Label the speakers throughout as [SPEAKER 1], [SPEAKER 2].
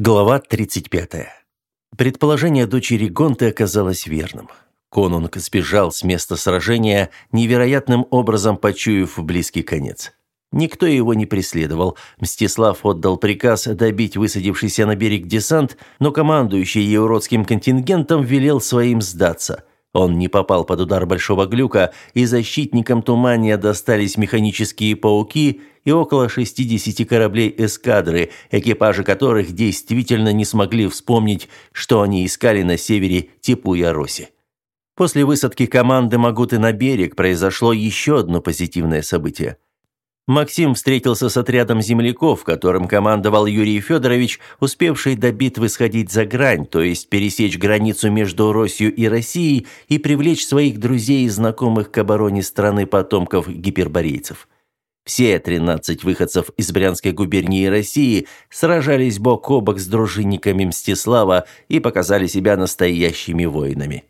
[SPEAKER 1] Глава 35. Предположение дочери Гонты оказалось верным. Конунг сбежал с места сражения, невероятным образом почуяв близкий конец. Никто его не преследовал. Мстислав отдал приказ добить высадившийся на берег десант, но командующий евротским контингентом велел своим сдаться. Он не попал под удар большого глюка, и защитникам Тумания достались механические пауки и около 60 кораблей эскадры, экипажи которых действительно не смогли вспомнить, что они искали на севере Типу-Яроси. После высадки команды Магуты на берег произошло еще одно позитивное событие – Максим встретился с отрядом земляков, которым командовал Юрий Федорович, успевший до битвы сходить за грань, то есть пересечь границу между Россией и Россией и привлечь своих друзей и знакомых к обороне страны потомков гиперборейцев. Все 13 выходцев из Брянской губернии России сражались бок о бок с дружинниками Мстислава и показали себя настоящими воинами.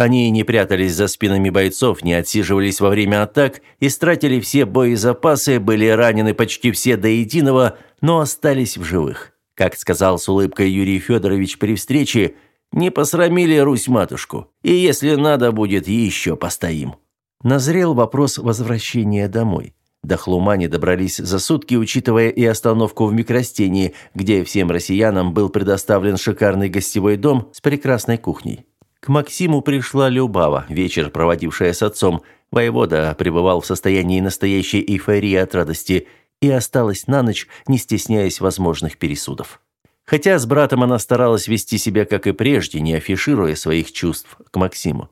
[SPEAKER 1] Они не прятались за спинами бойцов, не отсиживались во время атак, истратили все боезапасы, были ранены почти все до единого, но остались в живых. Как сказал с улыбкой Юрий Федорович при встрече, не посрамили Русь-матушку, и если надо будет, еще постоим. Назрел вопрос возвращения домой. До Хлумани добрались за сутки, учитывая и остановку в микростении, где всем россиянам был предоставлен шикарный гостевой дом с прекрасной кухней. К Максиму пришла Любава, вечер проводившая с отцом. Воевода пребывал в состоянии настоящей эйфории от радости и осталась на ночь, не стесняясь возможных пересудов. Хотя с братом она старалась вести себя как и прежде, не афишируя своих чувств к Максиму.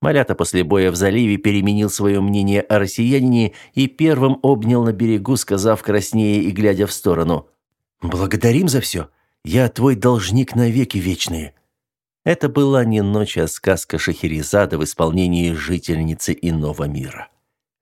[SPEAKER 1] Малята после боя в заливе переменил свое мнение о россиянине и первым обнял на берегу, сказав краснее и глядя в сторону. «Благодарим за все. Я твой должник навеки вечные». Это была не ночь, а сказка Шахерезада в исполнении жительницы иного мира.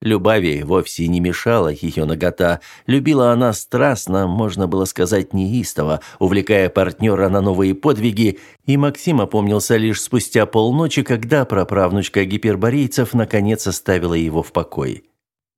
[SPEAKER 1] Любави вовсе не мешала ее нагота. Любила она страстно, можно было сказать неистово, увлекая партнера на новые подвиги, и Максим опомнился лишь спустя полночи, когда праправнучка гиперборейцев наконец оставила его в покое.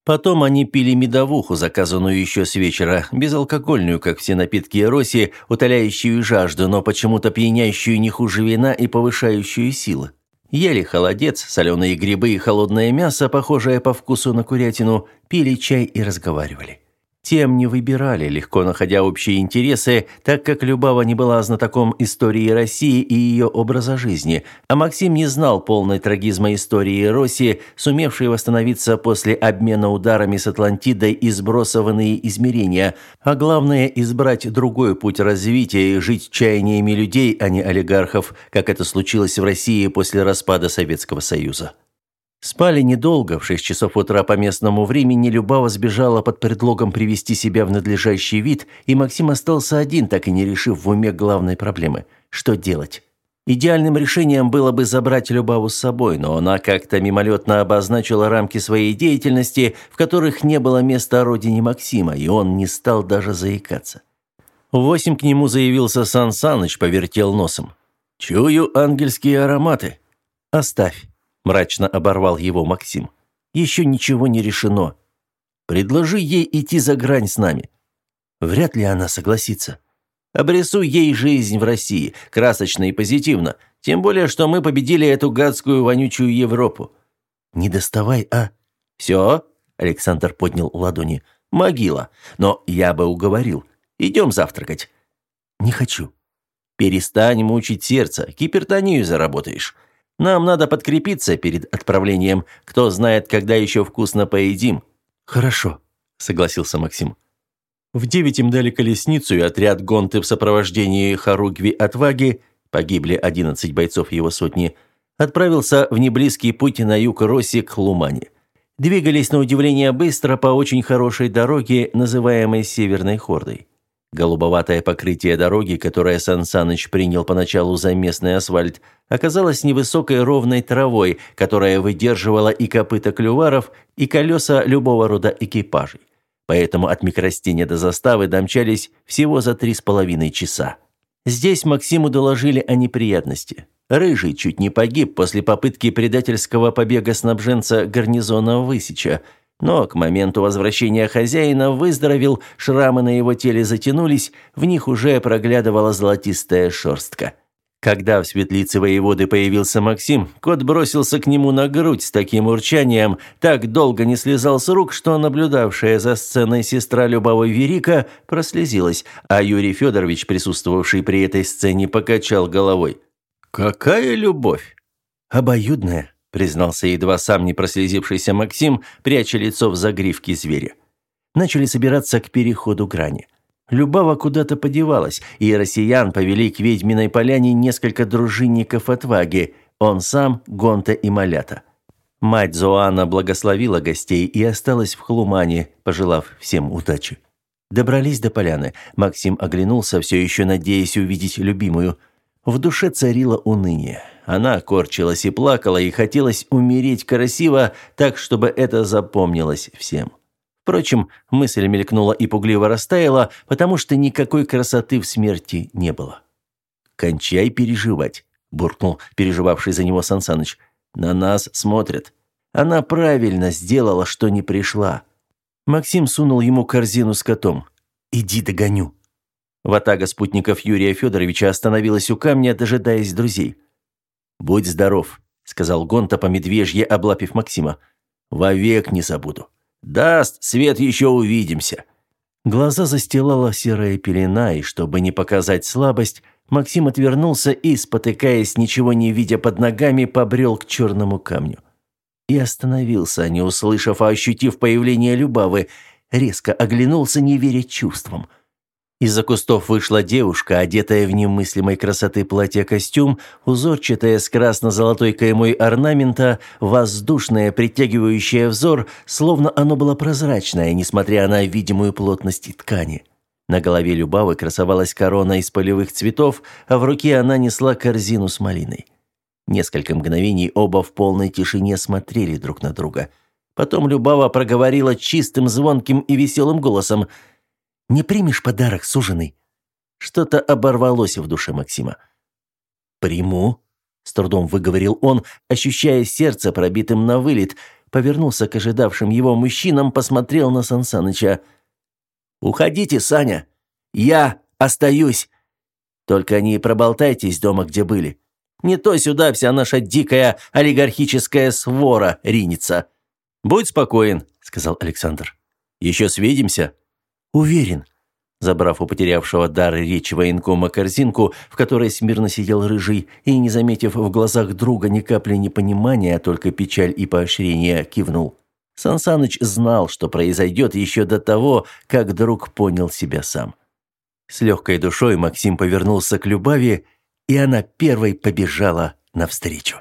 [SPEAKER 1] Потом они пили медовуху, заказанную еще с вечера, безалкогольную, как все напитки Роси, утоляющую жажду, но почему-то пьянящую не хуже вина и повышающую силы. Ели холодец, соленые грибы и холодное мясо, похожее по вкусу на курятину, пили чай и разговаривали. Тем не выбирали, легко находя общие интересы, так как Любава не была знатоком истории России и ее образа жизни, а Максим не знал полной трагизма истории России, сумевшей восстановиться после обмена ударами с Атлантидой и сброса в иные измерения, а главное – избрать другой путь развития и жить чаяниями людей, а не олигархов, как это случилось в России после распада Советского Союза. Спали недолго, в шесть часов утра по местному времени Любава сбежала под предлогом привести себя в надлежащий вид, и Максим остался один, так и не решив в уме главной проблемы – что делать. Идеальным решением было бы забрать Любаву с собой, но она как-то мимолетно обозначила рамки своей деятельности, в которых не было места родине Максима, и он не стал даже заикаться. В восемь к нему заявился Сан Саныч, повертел носом. «Чую ангельские ароматы». «Оставь» мрачно оборвал его Максим. Еще ничего не решено. Предложи ей идти за грань с нами. Вряд ли она согласится. Обрисуй ей жизнь в России, красочно и позитивно, тем более, что мы победили эту гадскую вонючую Европу. Не доставай, а? Все? Александр поднял ладони. Могила. Но я бы уговорил. Идем завтракать. Не хочу. Перестань мучить сердце, гипертонию заработаешь. Нам надо подкрепиться перед отправлением. Кто знает, когда еще вкусно поедим». «Хорошо», — согласился Максим. В девять им дали колесницу, и отряд Гонты в сопровождении Харугви Отваги, погибли одиннадцать бойцов его сотни, отправился в неблизкий путь на юг Росси к Лумане. Двигались на удивление быстро по очень хорошей дороге, называемой Северной Хордой. Голубоватое покрытие дороги, которое Сан принял поначалу за местный асфальт, оказалось невысокой ровной травой, которая выдерживала и копыта клюваров, и колеса любого рода экипажей. Поэтому от микростения до заставы домчались всего за три с половиной часа. Здесь Максиму доложили о неприятности. Рыжий чуть не погиб после попытки предательского побега снабженца гарнизона Высеча – Но к моменту возвращения хозяина выздоровел, шрамы на его теле затянулись, в них уже проглядывала золотистая шерстка. Когда в светлице воеводы появился Максим, кот бросился к нему на грудь с таким урчанием, так долго не слезал с рук, что наблюдавшая за сценой сестра Любава Верика прослезилась, а Юрий Федорович, присутствовавший при этой сцене, покачал головой. «Какая любовь!» «Обоюдная», — признался едва сам не прослезившийся Максим, пряча лицо в загривке зверя. Начали собираться к переходу грани. Любава куда-то подевалась, и россиян повели к ведьминой поляне несколько дружинников отваги, он сам, Гонта и Малята. Мать Зоана благословила гостей и осталась в Хлумане, пожелав всем удачи. Добрались до поляны. Максим оглянулся, все еще надеясь увидеть любимую. В душе царило уныние. Она корчилась и плакала, и хотелось умереть красиво, так, чтобы это запомнилось всем. Впрочем, мысль мелькнула и пугливо растаяла, потому что никакой красоты в смерти не было. «Кончай переживать», – буркнул переживавший за него Сансаныч. «На нас смотрят. Она правильно сделала, что не пришла». Максим сунул ему корзину с котом. «Иди догоню». Ватага спутников Юрия Федоровича остановилась у камня, дожидаясь друзей. «Будь здоров», – сказал Гонта по медвежье, облапив Максима. «Вовек не забуду». Даст свет, еще увидимся». Глаза застилала серая пелена, и чтобы не показать слабость, Максим отвернулся и, спотыкаясь, ничего не видя под ногами, побрел к черному камню. И остановился, не услышав, а ощутив появление Любавы, резко оглянулся, не веря чувствам – из-за кустов вышла девушка, одетая в немыслимой красоты платье-костюм, узорчатая с красно-золотой каймой орнамента, воздушное, притягивающее взор, словно оно было прозрачное, несмотря на видимую плотность ткани. На голове Любавы красовалась корона из полевых цветов, а в руке она несла корзину с малиной. Несколько мгновений оба в полной тишине смотрели друг на друга. Потом Любава проговорила чистым, звонким и веселым голосом – не примешь подарок, суженый?» Что-то оборвалось в душе Максима. «Приму», — с трудом выговорил он, ощущая сердце пробитым на вылет, повернулся к ожидавшим его мужчинам, посмотрел на Сансаныча. «Уходите, Саня! Я остаюсь! Только не проболтайтесь дома, где были. Не то сюда вся наша дикая олигархическая свора ринется». «Будь спокоен», — сказал Александр. «Еще свидимся». Уверен. Забрав у потерявшего дар речи военкома корзинку, в которой смирно сидел рыжий, и, не заметив в глазах друга ни капли непонимания, а только печаль и поощрение, кивнул. Сансаныч знал, что произойдет еще до того, как друг понял себя сам. С легкой душой Максим повернулся к Любави, и она первой побежала навстречу.